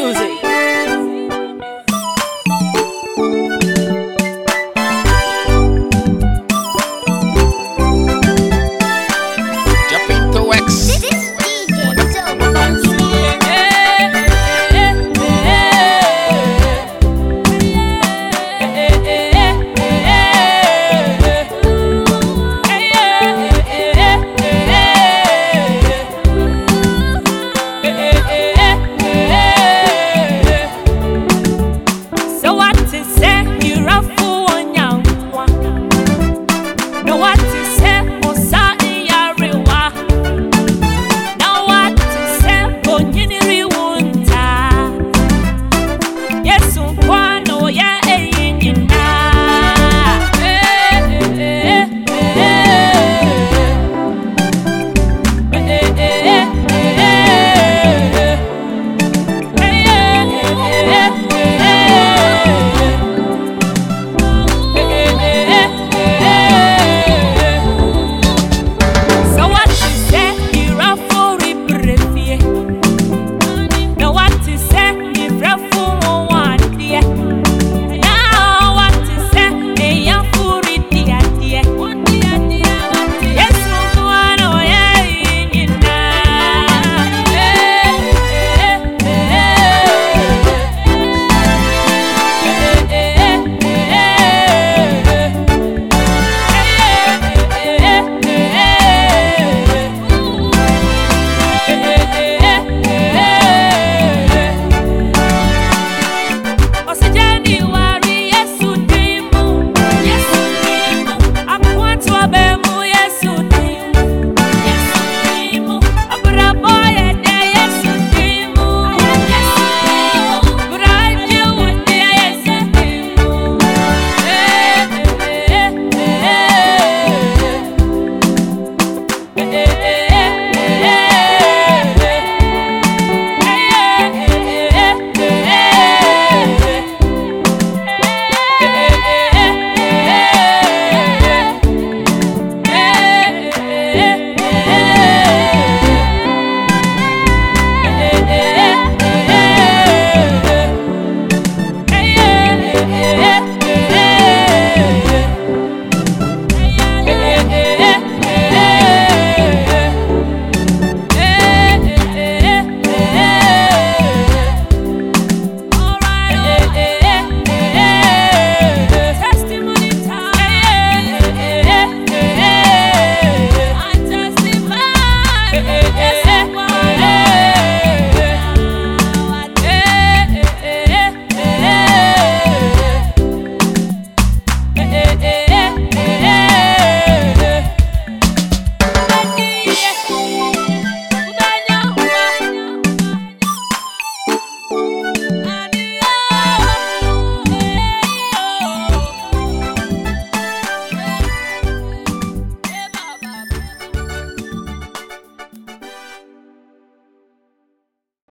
music. know I yeah.